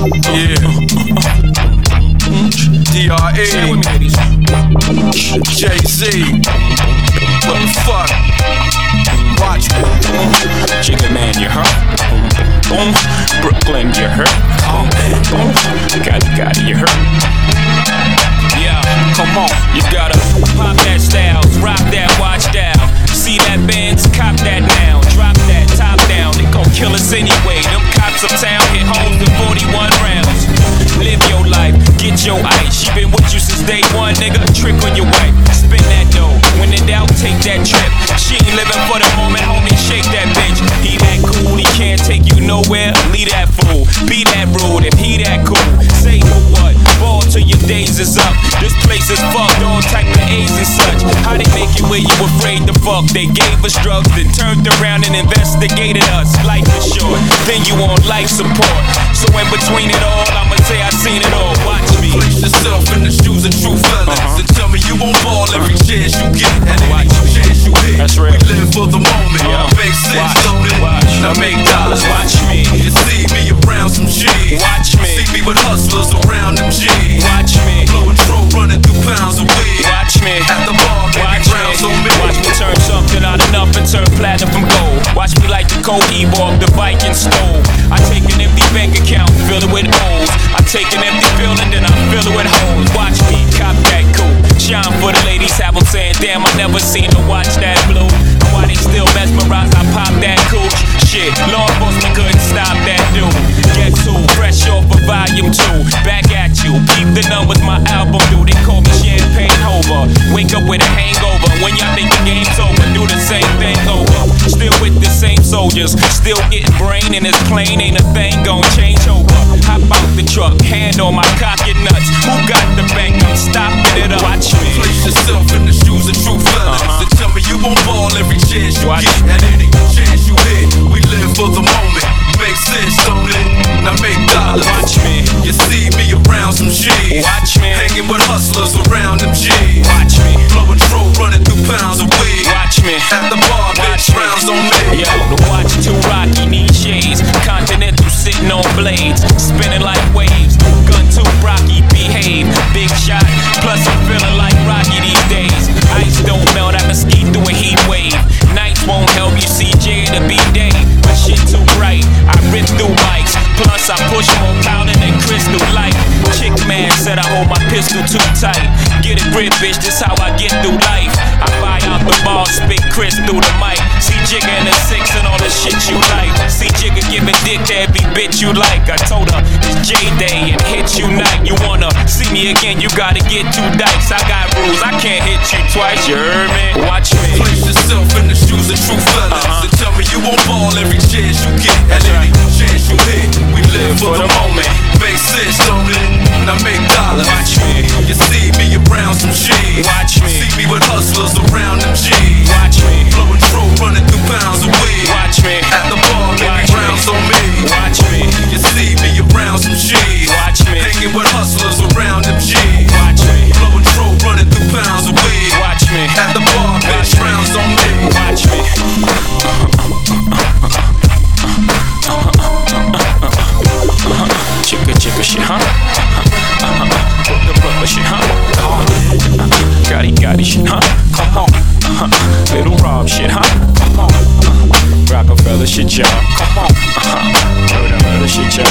D.R.E. Jay-Z. What the fuck? Watch me. Jigga man, you hurt? Boom, Brooklyn, you hurt? Oh, Boom, Gotti, Gotti, you hurt? Yeah, come on, you gotta Trick on your wife, spin that dough. When in doubt, take that trip. She ain't living for the moment, homie. Shake that bitch. He that cool, he can't take you nowhere. Leave that fool, be that rude if he that cool. Say for what? Ball till your days is up. This place is fucked, all type of A's and such. How they make it where you afraid to fuck? They gave us drugs, then turned around and investigated us. Life is short, then you on life support. So in between it all, I'ma say I seen it all. Watch me. Place yourself in the shoes of true fellas Uh-huh. and tell me you won't fall every chance you get and any chance you hit. That's real. We live for the moment. Yeah. Make sense, Watch. don't it? Watch. Now make dollars. Watch me. You see me around some G's. Watch me. See me with hustlers around them G's. Watch me. Blowing throw, running through pounds of weed. Watch me. At the bar, baby, Watch rounds on me. me. Watch me turn something out of nothing, turn platinum from gold. Watch me like the Code Evo the Viking stove. I take an empty bank account, fill it with O's. I take an empty building, then I fill it with hoes. Watch Shine for the ladies, have them saying, damn, I never seen her watch that blue. Why they still mesmerized, I pop that cooch. Shit, law enforcement couldn't stop that dude. Guess who? Fresh off of volume two. Back at you. Keep the numbers, my album do. They call me Champagne Hova. Wake up with a hangover. When y'all think the game's over, soldiers. Still getting brain in this plane. Ain't a thing gon' change over. Hop out the truck, hand on my cocky nuts. Who got the bank? I'm stopping it up. Watch me. Place yourself in the shoes of true fellas Uh-huh. and tell me you won't fall every chance you Watch. get and any chance you hit. We live for the moment. Make sense, don't it? Now make dollars. Watch me. You see me around some G's. Watch me. Hanging with hustlers around them G's. Watch pistol too tight. Get it grip, bitch, this how I get through life. I buy out the ball, spit Chris through the mic. See Jigga in the six and all the shit you like. See Jigga giving dick to every bitch you like. I told her it's J Day and hit you night. You wanna see me again, you gotta get two dice. I got rules, I can't hit you twice, you heard me? Watch me. Place yourself in the shoes of true fellas Uh-huh. and tell me you won't fall every chance you get and any chance you hit. We live for the Watch me. See me with hustlers around Bobby shit, huh? Come on, uh-huh. little Rob shit, huh? Come on, uh-huh. Roc-A-Fella shit, y'all. Come on, uh-huh. Roc-A-Fella shit, y'all.